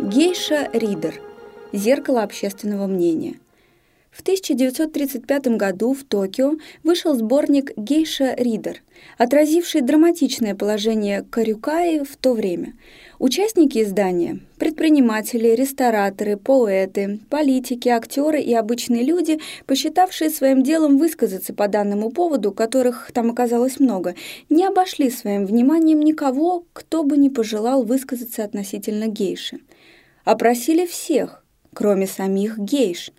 Гейша Ридер. Зеркало общественного мнения. В 1935 году в Токио вышел сборник «Гейша Ридер», отразивший драматичное положение Карюкаи в то время. Участники издания – предприниматели, рестораторы, поэты, политики, актеры и обычные люди, посчитавшие своим делом высказаться по данному поводу, которых там оказалось много, не обошли своим вниманием никого, кто бы не пожелал высказаться относительно гейши – опросили всех, кроме самих гейш.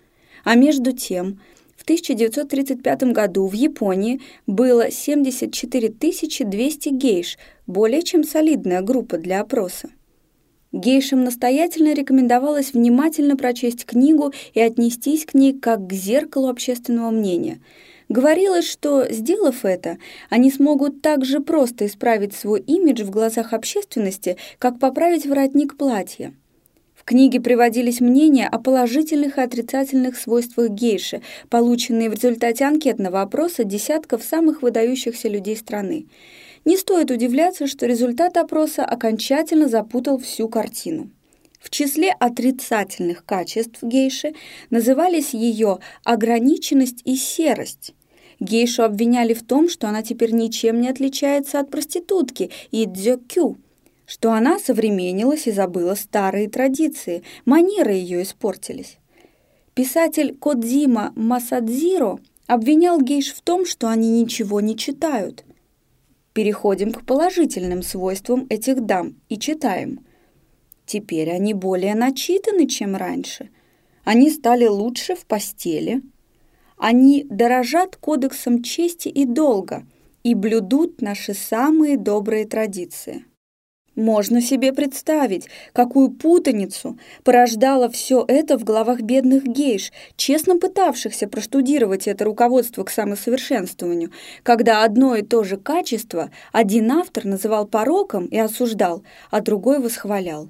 А между тем, в 1935 году в Японии было 74 200 гейш, более чем солидная группа для опроса. Гейшам настоятельно рекомендовалось внимательно прочесть книгу и отнестись к ней как к зеркалу общественного мнения. Говорилось, что, сделав это, они смогут так же просто исправить свой имидж в глазах общественности, как поправить воротник платья. В книге приводились мнения о положительных и отрицательных свойствах гейши, полученные в результате анкетного опроса десятков самых выдающихся людей страны. Не стоит удивляться, что результат опроса окончательно запутал всю картину. В числе отрицательных качеств гейши назывались ее ограниченность и серость. Гейшу обвиняли в том, что она теперь ничем не отличается от проститутки и дзёкю – что она современнилась и забыла старые традиции, манеры ее испортились. Писатель Кодзима Масадзиро обвинял гейш в том, что они ничего не читают. Переходим к положительным свойствам этих дам и читаем. Теперь они более начитаны, чем раньше. Они стали лучше в постели. Они дорожат кодексом чести и долга и блюдут наши самые добрые традиции. Можно себе представить, какую путаницу порождало все это в головах бедных гейш, честно пытавшихся проштудировать это руководство к самосовершенствованию, когда одно и то же качество один автор называл пороком и осуждал, а другой восхвалял.